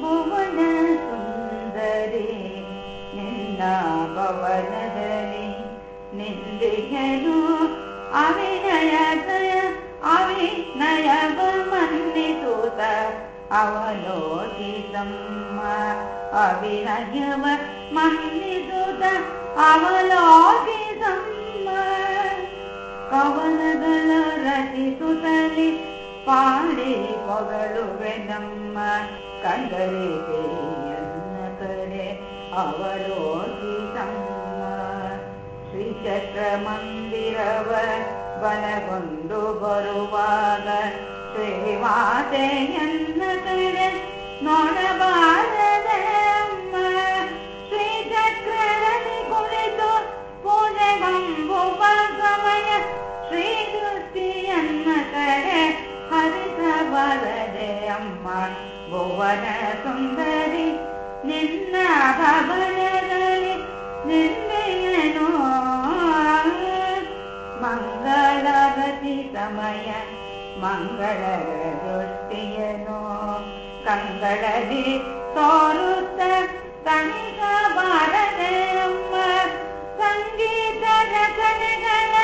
ಭುವನ ಸುಂದರಿ ನಿನ್ನ ಭವನದಲ್ಲಿ ನಿಂದಿಗೆನು ಅವಿನಯದ ಅವಿನಯವ ಮನ್ನಿಸುತ್ತ ಅವಲೋಕಿಸಮ್ಮ ಅವಿನಯವ ಮನ್ನಿಸುತ್ತ ಅವಲೋಕಿಸಮ್ಮ ಕವನಗಳ ರಚಿಸುತ್ತಲಿ ಪಾಡಿ ಪೊಗಳುವೆನಮ್ಮ ಕಂಡರಿಗೆ ಎನ್ನ ಕಡೆ ಅವಲೋಕಿಸಮ್ಮ ಶ್ರೀಚಕ್ರ ಮಂದಿರವ ಬಲಗೊಂಡು ಬರುವಾಗ ಶ್ರೀಮಾತೆಯನ್ನ ಕಡೆ ನೋಡಬಾರದೆ ಹರಿಸಬಾರದೆ ಅಮ್ಮ ಭುವನ ಸುಂದರಿ ನಿನ್ನ ಭವನದಲ್ಲಿ ನಿನ್ನೆಯನು ಮಂಗಳಗತಿ ಸಮಯ ಮಂಗಳರ ದೃಷ್ಟಿಯನು ಕಂಗಳದಿ ತೋರುತ್ತ ತಣಿಸಬಾರದೆ ಅಮ್ಮ ಸಂಗೀತ ರಚನೆಗಳ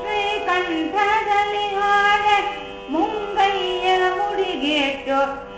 ಶ್ರೀಕಂಠದಲ್ಲಿ